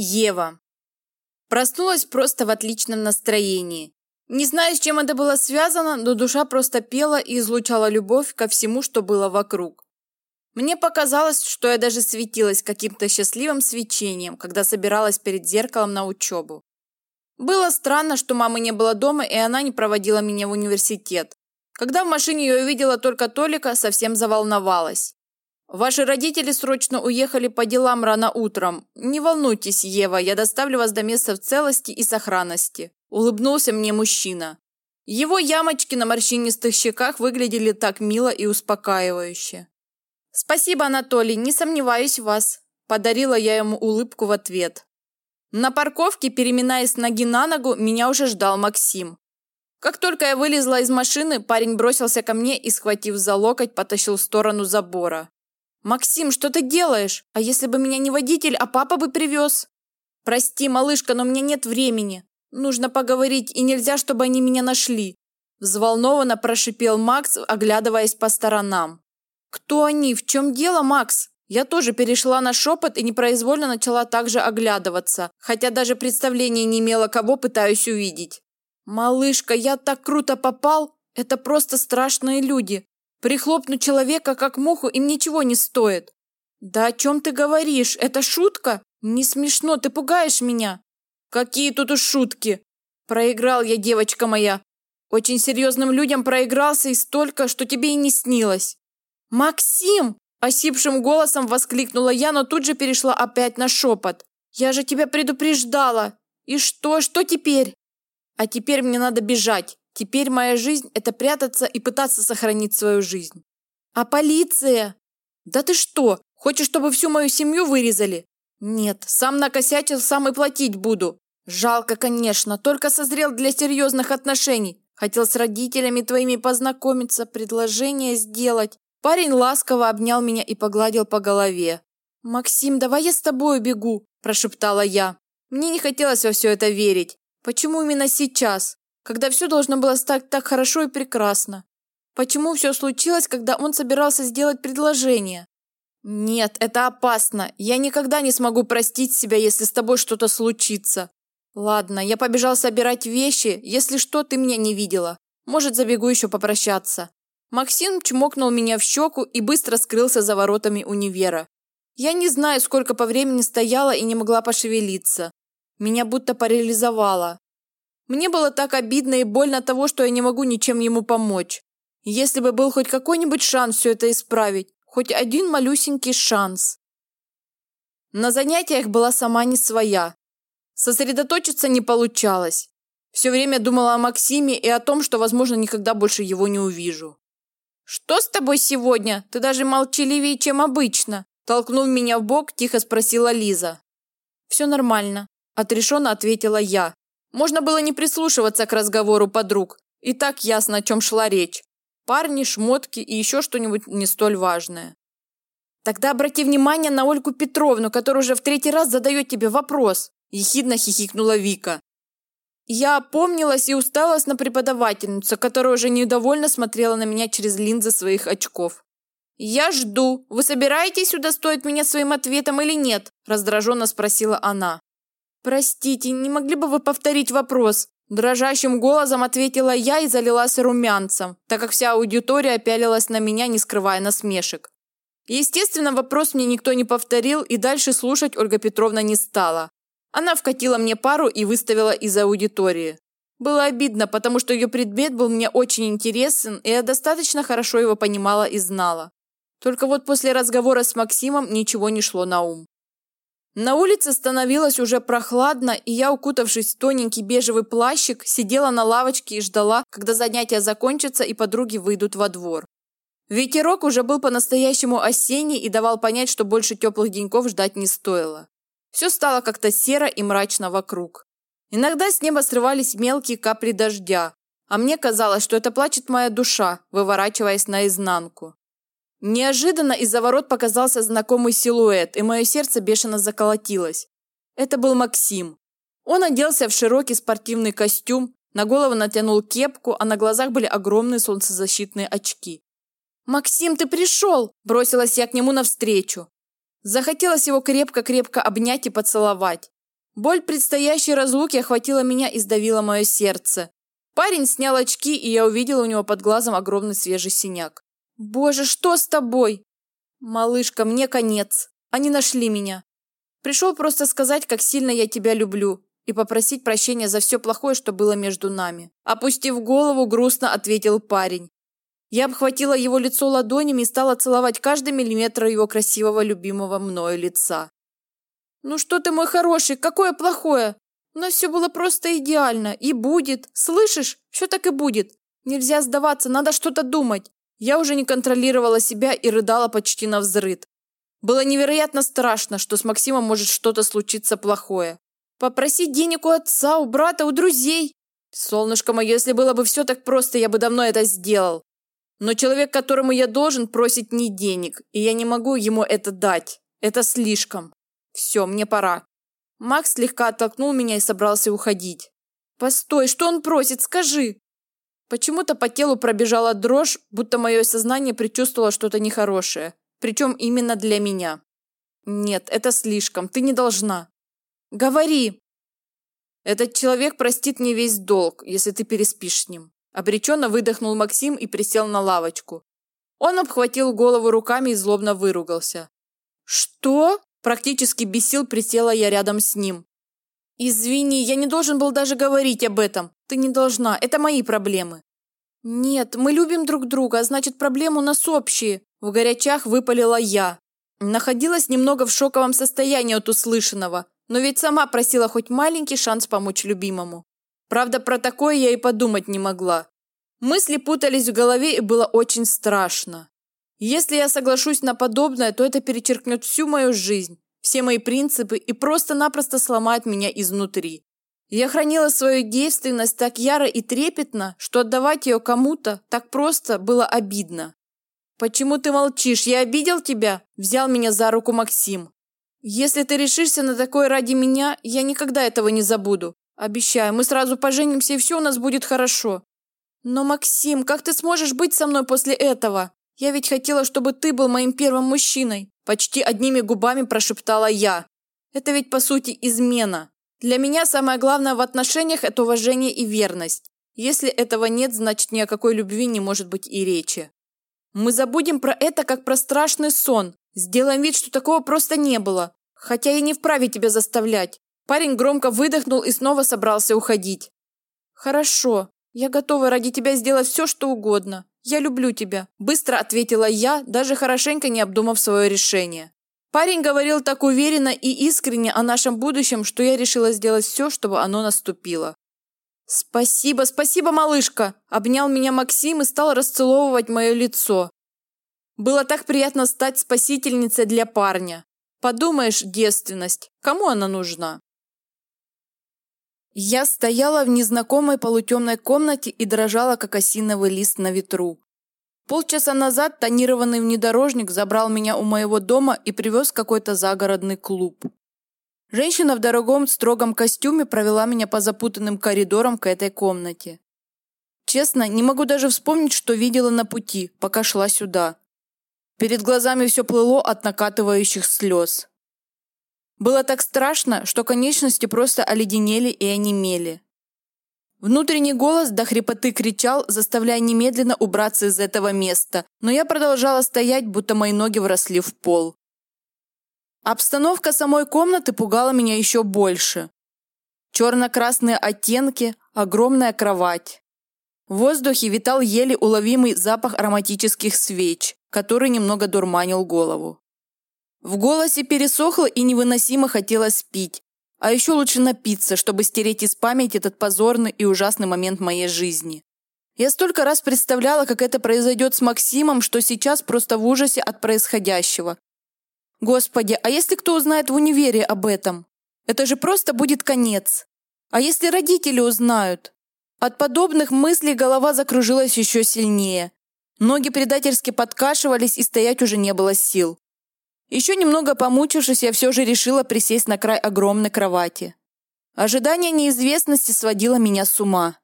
Ева. Проснулась просто в отличном настроении. Не знаю, с чем это было связано, но душа просто пела и излучала любовь ко всему, что было вокруг. Мне показалось, что я даже светилась каким-то счастливым свечением, когда собиралась перед зеркалом на учебу. Было странно, что мамы не было дома, и она не проводила меня в университет. Когда в машине я увидела только Толика, совсем заволновалась. Ваши родители срочно уехали по делам рано утром. Не волнуйтесь, Ева, я доставлю вас до места в целости и сохранности. Улыбнулся мне мужчина. Его ямочки на морщинистых щеках выглядели так мило и успокаивающе. Спасибо, Анатолий, не сомневаюсь в вас. Подарила я ему улыбку в ответ. На парковке, переминаясь ноги на ногу, меня уже ждал Максим. Как только я вылезла из машины, парень бросился ко мне и, схватив за локоть, потащил в сторону забора. «Максим, что ты делаешь? А если бы меня не водитель, а папа бы привез?» «Прости, малышка, но мне нет времени. Нужно поговорить, и нельзя, чтобы они меня нашли». Взволнованно прошипел Макс, оглядываясь по сторонам. «Кто они? В чем дело, Макс?» Я тоже перешла на шепот и непроизвольно начала также оглядываться, хотя даже представления не имела, кого пытаюсь увидеть. «Малышка, я так круто попал! Это просто страшные люди! Прихлопнуть человека, как муху, им ничего не стоит. Да о чем ты говоришь? Это шутка? Не смешно, ты пугаешь меня. Какие тут уж шутки? Проиграл я, девочка моя. Очень серьезным людям проигрался и столько, что тебе и не снилось. Максим! Осипшим голосом воскликнула я, но тут же перешла опять на шепот. Я же тебя предупреждала. И что, что теперь? А теперь мне надо бежать. Теперь моя жизнь – это прятаться и пытаться сохранить свою жизнь. А полиция? Да ты что, хочешь, чтобы всю мою семью вырезали? Нет, сам накосячил, сам и платить буду. Жалко, конечно, только созрел для серьезных отношений. Хотел с родителями твоими познакомиться, предложение сделать. Парень ласково обнял меня и погладил по голове. «Максим, давай я с тобой бегу», – прошептала я. Мне не хотелось во все это верить. Почему именно сейчас? Когда все должно было стать так хорошо и прекрасно? Почему все случилось, когда он собирался сделать предложение? Нет, это опасно. Я никогда не смогу простить себя, если с тобой что-то случится. Ладно, я побежал собирать вещи. Если что, ты меня не видела. Может, забегу еще попрощаться. Максим чмокнул меня в щеку и быстро скрылся за воротами универа. Я не знаю, сколько по времени стояла и не могла пошевелиться. Меня будто парализовало. Мне было так обидно и больно от того, что я не могу ничем ему помочь. Если бы был хоть какой-нибудь шанс все это исправить, хоть один малюсенький шанс. На занятиях была сама не своя. Сосредоточиться не получалось. Все время думала о Максиме и о том, что, возможно, никогда больше его не увижу. «Что с тобой сегодня? Ты даже молчаливее, чем обычно!» Толкнув меня в бок, тихо спросила Лиза. «Все нормально», – отрешенно ответила я, можно было не прислушиваться к разговору подруг. И так ясно, о чем шла речь. Парни, шмотки и еще что-нибудь не столь важное. Тогда обрати внимание на Ольгу Петровну, которая уже в третий раз задает тебе вопрос. Ехидно хихикнула Вика. Я опомнилась и усталась на преподавательницу, которая уже недовольно смотрела на меня через линзы своих очков. «Я жду. Вы собираетесь удостоить меня своим ответом или нет?» раздраженно спросила она. «Простите, не могли бы вы повторить вопрос?» Дрожащим голосом ответила я и залилась румянцем, так как вся аудитория пялилась на меня, не скрывая насмешек. Естественно, вопрос мне никто не повторил, и дальше слушать Ольга Петровна не стала. Она вкатила мне пару и выставила из аудитории. Было обидно, потому что ее предмет был мне очень интересен, и я достаточно хорошо его понимала и знала. Только вот после разговора с Максимом ничего не шло на ум. На улице становилось уже прохладно, и я, укутавшись в тоненький бежевый плащик, сидела на лавочке и ждала, когда занятия закончатся и подруги выйдут во двор. Ветерок уже был по-настоящему осенний и давал понять, что больше теплых деньков ждать не стоило. Все стало как-то серо и мрачно вокруг. Иногда с неба срывались мелкие капли дождя, а мне казалось, что это плачет моя душа, выворачиваясь наизнанку. Неожиданно из-за ворот показался знакомый силуэт, и мое сердце бешено заколотилось. Это был Максим. Он оделся в широкий спортивный костюм, на голову натянул кепку, а на глазах были огромные солнцезащитные очки. «Максим, ты пришел!» – бросилась я к нему навстречу. Захотелось его крепко-крепко обнять и поцеловать. Боль предстоящей разлуки охватила меня и сдавила мое сердце. Парень снял очки, и я увидела у него под глазом огромный свежий синяк. «Боже, что с тобой?» «Малышка, мне конец. Они нашли меня. Пришел просто сказать, как сильно я тебя люблю, и попросить прощения за все плохое, что было между нами». Опустив голову, грустно ответил парень. Я обхватила его лицо ладонями и стала целовать каждый миллиметр его красивого, любимого мною лица. «Ну что ты, мой хороший, какое плохое? У нас все было просто идеально. И будет. Слышишь? Все так и будет. Нельзя сдаваться, надо что-то думать. Я уже не контролировала себя и рыдала почти на взрыд. Было невероятно страшно, что с Максимом может что-то случиться плохое. Попросить денег у отца, у брата, у друзей. Солнышко мое, если было бы все так просто, я бы давно это сделал. Но человек, которому я должен, просит не денег, и я не могу ему это дать. Это слишком. Все, мне пора. Макс слегка оттолкнул меня и собрался уходить. «Постой, что он просит? Скажи!» Почему-то по телу пробежала дрожь, будто мое сознание предчувствовало что-то нехорошее. Причем именно для меня. «Нет, это слишком. Ты не должна». «Говори!» «Этот человек простит мне весь долг, если ты переспишь с ним». Обреченно выдохнул Максим и присел на лавочку. Он обхватил голову руками и злобно выругался. «Что?» Практически без сил присела я рядом с ним. «Извини, я не должен был даже говорить об этом. Ты не должна, это мои проблемы». «Нет, мы любим друг друга, а значит, проблемы у нас общие», – в горячах выпалила я. Находилась немного в шоковом состоянии от услышанного, но ведь сама просила хоть маленький шанс помочь любимому. Правда, про такое я и подумать не могла. Мысли путались в голове и было очень страшно. Если я соглашусь на подобное, то это перечеркнет всю мою жизнь, все мои принципы и просто-напросто сломает меня изнутри. Я хранила свою девственность так яро и трепетно, что отдавать ее кому-то так просто было обидно. «Почему ты молчишь? Я обидел тебя?» – взял меня за руку Максим. «Если ты решишься на такое ради меня, я никогда этого не забуду. Обещаю, мы сразу поженимся, и все у нас будет хорошо». «Но, Максим, как ты сможешь быть со мной после этого?» «Я ведь хотела, чтобы ты был моим первым мужчиной!» Почти одними губами прошептала я. «Это ведь, по сути, измена. Для меня самое главное в отношениях – это уважение и верность. Если этого нет, значит ни о какой любви не может быть и речи. Мы забудем про это, как про страшный сон. Сделаем вид, что такого просто не было. Хотя я не вправе тебя заставлять». Парень громко выдохнул и снова собрался уходить. «Хорошо. Я готова ради тебя сделать все, что угодно. «Я люблю тебя», – быстро ответила я, даже хорошенько не обдумав свое решение. Парень говорил так уверенно и искренне о нашем будущем, что я решила сделать все, чтобы оно наступило. «Спасибо, спасибо, малышка!» – обнял меня Максим и стал расцеловывать мое лицо. Было так приятно стать спасительницей для парня. Подумаешь, девственность, кому она нужна? Я стояла в незнакомой полутемной комнате и дрожала, как осиновый лист на ветру. Полчаса назад тонированный внедорожник забрал меня у моего дома и привез в какой-то загородный клуб. Женщина в дорогом строгом костюме провела меня по запутанным коридорам к этой комнате. Честно, не могу даже вспомнить, что видела на пути, пока шла сюда. Перед глазами все плыло от накатывающих слез. Было так страшно, что конечности просто оледенели и онемели. Внутренний голос до хрипоты кричал, заставляя немедленно убраться из этого места, но я продолжала стоять, будто мои ноги вросли в пол. Обстановка самой комнаты пугала меня еще больше. Черно-красные оттенки, огромная кровать. В воздухе витал еле уловимый запах ароматических свеч, который немного дурманил голову. В голосе пересохло и невыносимо хотелось пить. А еще лучше напиться, чтобы стереть из памяти этот позорный и ужасный момент моей жизни. Я столько раз представляла, как это произойдет с Максимом, что сейчас просто в ужасе от происходящего. Господи, а если кто узнает в универе об этом? Это же просто будет конец. А если родители узнают? От подобных мыслей голова закружилась еще сильнее. Ноги предательски подкашивались, и стоять уже не было сил. Еще немного помучившись, я все же решила присесть на край огромной кровати. Ожидание неизвестности сводило меня с ума.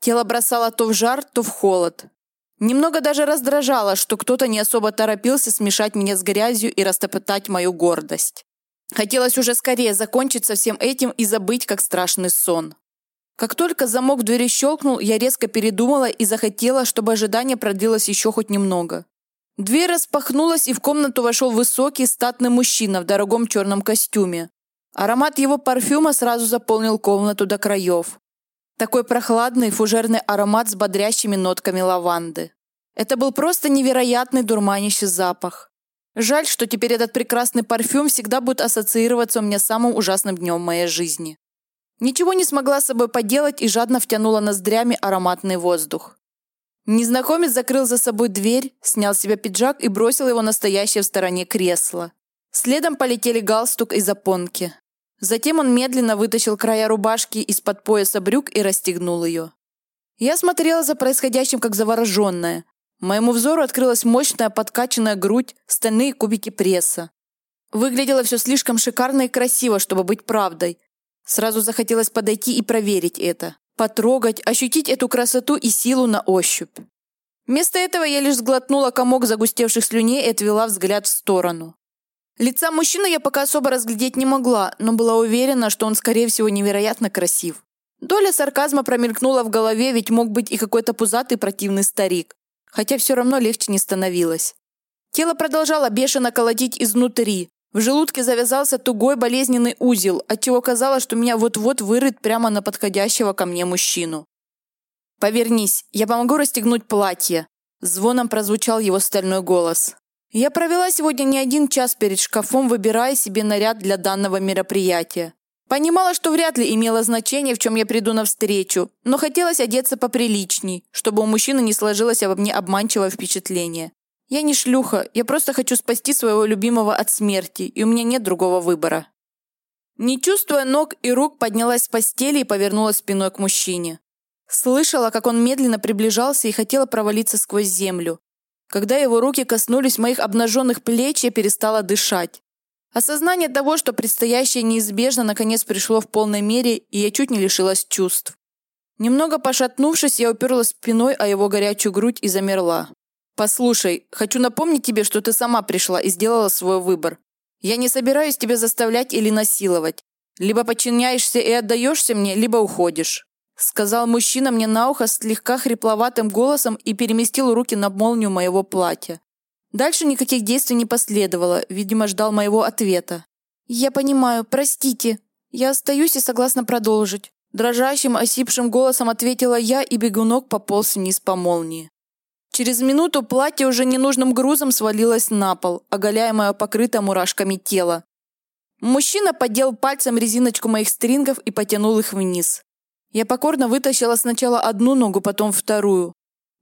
Тело бросало то в жар, то в холод. Немного даже раздражало, что кто-то не особо торопился смешать меня с грязью и растопытать мою гордость. Хотелось уже скорее закончить со всем этим и забыть, как страшный сон. Как только замок в двери щелкнул, я резко передумала и захотела, чтобы ожидание продлилось еще хоть немного. Дверь распахнулась, и в комнату вошел высокий, статный мужчина в дорогом черном костюме. Аромат его парфюма сразу заполнил комнату до краев. Такой прохладный фужерный аромат с бодрящими нотками лаванды. Это был просто невероятный дурманящий запах. Жаль, что теперь этот прекрасный парфюм всегда будет ассоциироваться у меня с самым ужасным днем моей жизни. Ничего не смогла с собой поделать и жадно втянула ноздрями ароматный воздух. Незнакомец закрыл за собой дверь, снял с себя пиджак и бросил его на стоящее в стороне кресло. Следом полетели галстук и запонки. Затем он медленно вытащил края рубашки из-под пояса брюк и расстегнул ее. Я смотрела за происходящим как завороженная. Моему взору открылась мощная подкачанная грудь, стальные кубики пресса. Выглядело все слишком шикарно и красиво, чтобы быть правдой. Сразу захотелось подойти и проверить это. Потрогать, ощутить эту красоту и силу на ощупь. Вместо этого я лишь сглотнула комок загустевших слюней и отвела взгляд в сторону. Лица мужчины я пока особо разглядеть не могла, но была уверена, что он, скорее всего, невероятно красив. Доля сарказма промелькнула в голове, ведь мог быть и какой-то пузатый противный старик. Хотя все равно легче не становилось. Тело продолжало бешено колотить изнутри. В желудке завязался тугой болезненный узел, отчего казалось, что меня вот-вот вырыт прямо на подходящего ко мне мужчину. «Повернись, я помогу расстегнуть платье», – звоном прозвучал его стальной голос. Я провела сегодня не один час перед шкафом, выбирая себе наряд для данного мероприятия. Понимала, что вряд ли имело значение, в чем я приду навстречу, но хотелось одеться поприличней, чтобы у мужчины не сложилось обо мне обманчивое впечатление. Я не шлюха, я просто хочу спасти своего любимого от смерти, и у меня нет другого выбора. Не чувствуя ног и рук, поднялась с постели и повернулась спиной к мужчине. Слышала, как он медленно приближался и хотела провалиться сквозь землю. Когда его руки коснулись моих обнаженных плеч, я перестала дышать. Осознание того, что предстоящее неизбежно, наконец пришло в полной мере, и я чуть не лишилась чувств. Немного пошатнувшись, я уперлась спиной о его горячую грудь и замерла. «Послушай, хочу напомнить тебе, что ты сама пришла и сделала свой выбор. Я не собираюсь тебя заставлять или насиловать. Либо подчиняешься и отдаешься мне, либо уходишь сказал мужчина мне на ухо слегка хрипловатым голосом и переместил руки на молнию моего платья. Дальше никаких действий не последовало, видимо, ждал моего ответа. «Я понимаю, простите. Я остаюсь и согласна продолжить». Дрожащим, осипшим голосом ответила я, и бегунок пополз вниз по молнии. Через минуту платье уже ненужным грузом свалилось на пол, оголяя мое покрытое мурашками тело. Мужчина поддел пальцем резиночку моих стрингов и потянул их вниз. Я покорно вытащила сначала одну ногу, потом вторую.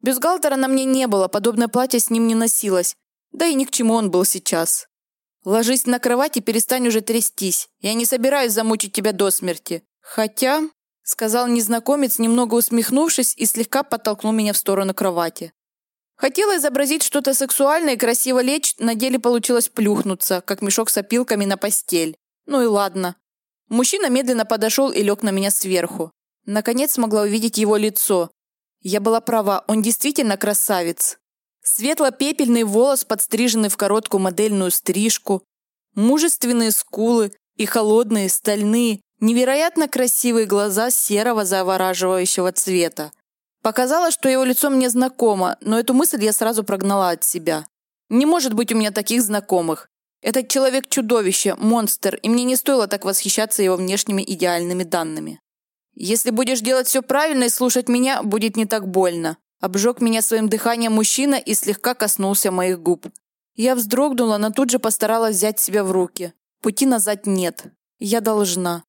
Бюстгальтера на мне не было, подобное платье с ним не носилось. Да и ни к чему он был сейчас. Ложись на кровать и перестань уже трястись. Я не собираюсь замучить тебя до смерти. Хотя, сказал незнакомец, немного усмехнувшись и слегка подтолкнул меня в сторону кровати. Хотела изобразить что-то сексуальное и красиво лечь, на деле получилось плюхнуться, как мешок с опилками на постель. Ну и ладно. Мужчина медленно подошел и лег на меня сверху. Наконец смогла увидеть его лицо. Я была права, он действительно красавец. Светло-пепельный волос, подстриженный в короткую модельную стрижку, мужественные скулы и холодные, стальные, невероятно красивые глаза серого завораживающего цвета. Показалось, что его лицо мне знакомо, но эту мысль я сразу прогнала от себя. Не может быть у меня таких знакомых. Этот человек чудовище, монстр, и мне не стоило так восхищаться его внешними идеальными данными. Если будешь делать все правильно и слушать меня, будет не так больно. Обжег меня своим дыханием мужчина и слегка коснулся моих губ. Я вздрогнула, но тут же постаралась взять себя в руки. Пути назад нет. Я должна.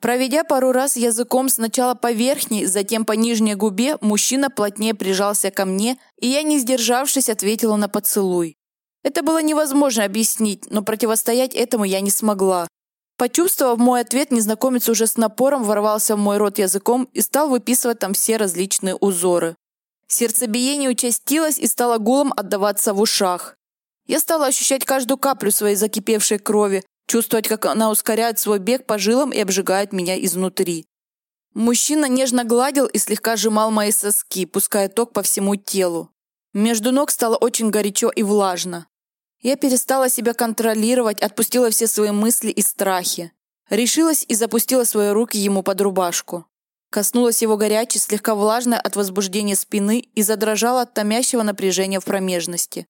Проведя пару раз языком сначала по верхней, затем по нижней губе, мужчина плотнее прижался ко мне, и я, не сдержавшись, ответила на поцелуй. Это было невозможно объяснить, но противостоять этому я не смогла. Почувствовав мой ответ, незнакомец уже с напором ворвался в мой рот языком и стал выписывать там все различные узоры. Сердцебиение участилось и стало гулом отдаваться в ушах. Я стала ощущать каждую каплю своей закипевшей крови, чувствовать, как она ускоряет свой бег по жилам и обжигает меня изнутри. Мужчина нежно гладил и слегка сжимал мои соски, пуская ток по всему телу. Между ног стало очень горячо и влажно. Я перестала себя контролировать, отпустила все свои мысли и страхи. Решилась и запустила свои руки ему под рубашку. Коснулась его горячей, слегка влажной от возбуждения спины и задрожала от томящего напряжения в промежности.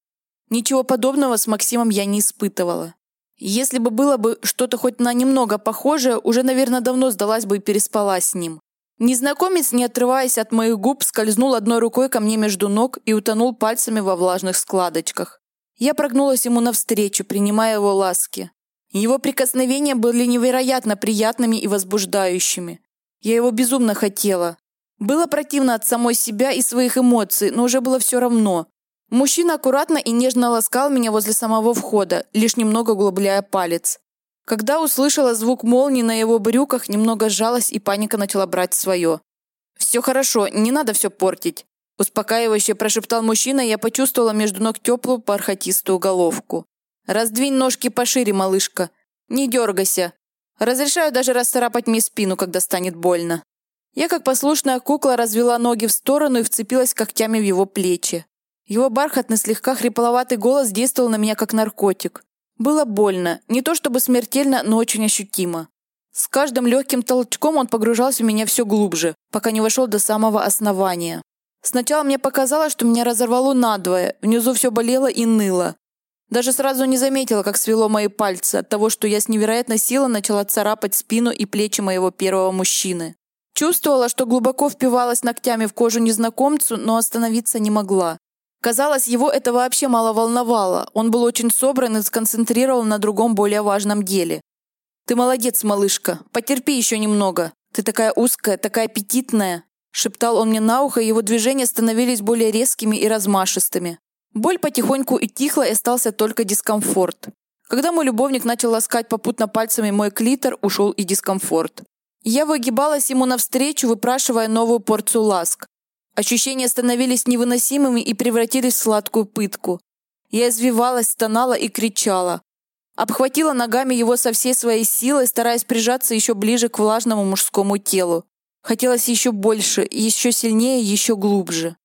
Ничего подобного с Максимом я не испытывала. Если бы было бы что-то хоть на немного похожее, уже, наверное, давно сдалась бы и переспала с ним. Незнакомец, не отрываясь от моих губ, скользнул одной рукой ко мне между ног и утонул пальцами во влажных складочках. Я прогнулась ему навстречу, принимая его ласки. Его прикосновения были невероятно приятными и возбуждающими. Я его безумно хотела. Было противно от самой себя и своих эмоций, но уже было все равно. Мужчина аккуратно и нежно ласкал меня возле самого входа, лишь немного углубляя палец. Когда услышала звук молнии на его брюках, немного сжалась и паника начала брать свое. «Все хорошо, не надо все портить», – успокаивающе прошептал мужчина, и я почувствовала между ног теплую бархатистую головку. «Раздвинь ножки пошире, малышка. Не дергайся. Разрешаю даже расцарапать мне спину, когда станет больно. Я, как послушная кукла, развела ноги в сторону и вцепилась когтями в его плечи. Его бархатный, слегка хрипловатый голос действовал на меня как наркотик. Было больно, не то чтобы смертельно, но очень ощутимо. С каждым легким толчком он погружался в меня все глубже, пока не вошел до самого основания. Сначала мне показалось, что меня разорвало надвое, внизу все болело и ныло. Даже сразу не заметила, как свело мои пальцы от того, что я с невероятной силой начала царапать спину и плечи моего первого мужчины. Чувствовала, что глубоко впивалась ногтями в кожу незнакомцу, но остановиться не могла. Казалось, его это вообще мало волновало. Он был очень собран и сконцентрирован на другом более важном деле. «Ты молодец, малышка. Потерпи еще немного. Ты такая узкая, такая аппетитная», шептал он мне на ухо, и его движения становились более резкими и размашистыми. Боль потихоньку и тихла, и остался только дискомфорт. Когда мой любовник начал ласкать попутно пальцами мой клитор, ушел и дискомфорт. Я выгибалась ему навстречу, выпрашивая новую порцию ласк. Ощущения становились невыносимыми и превратились в сладкую пытку. Я извивалась, стонала и кричала. Обхватила ногами его со всей своей силой, стараясь прижаться еще ближе к влажному мужскому телу. Хотелось еще больше, еще сильнее, еще глубже.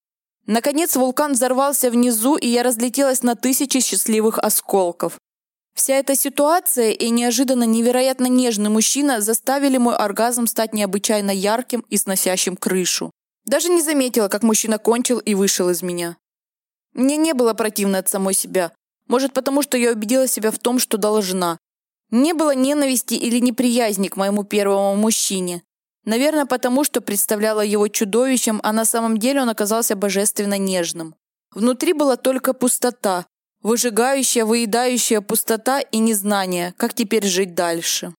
Наконец вулкан взорвался внизу, и я разлетелась на тысячи счастливых осколков. Вся эта ситуация и неожиданно невероятно нежный мужчина заставили мой оргазм стать необычайно ярким и сносящим крышу. Даже не заметила, как мужчина кончил и вышел из меня. Мне не было противно от самой себя. Может, потому что я убедила себя в том, что должна. Не было ненависти или неприязни к моему первому мужчине. Наверное, потому что представляла его чудовищем, а на самом деле он оказался божественно нежным. Внутри была только пустота, выжигающая, выедающая пустота и незнание, как теперь жить дальше.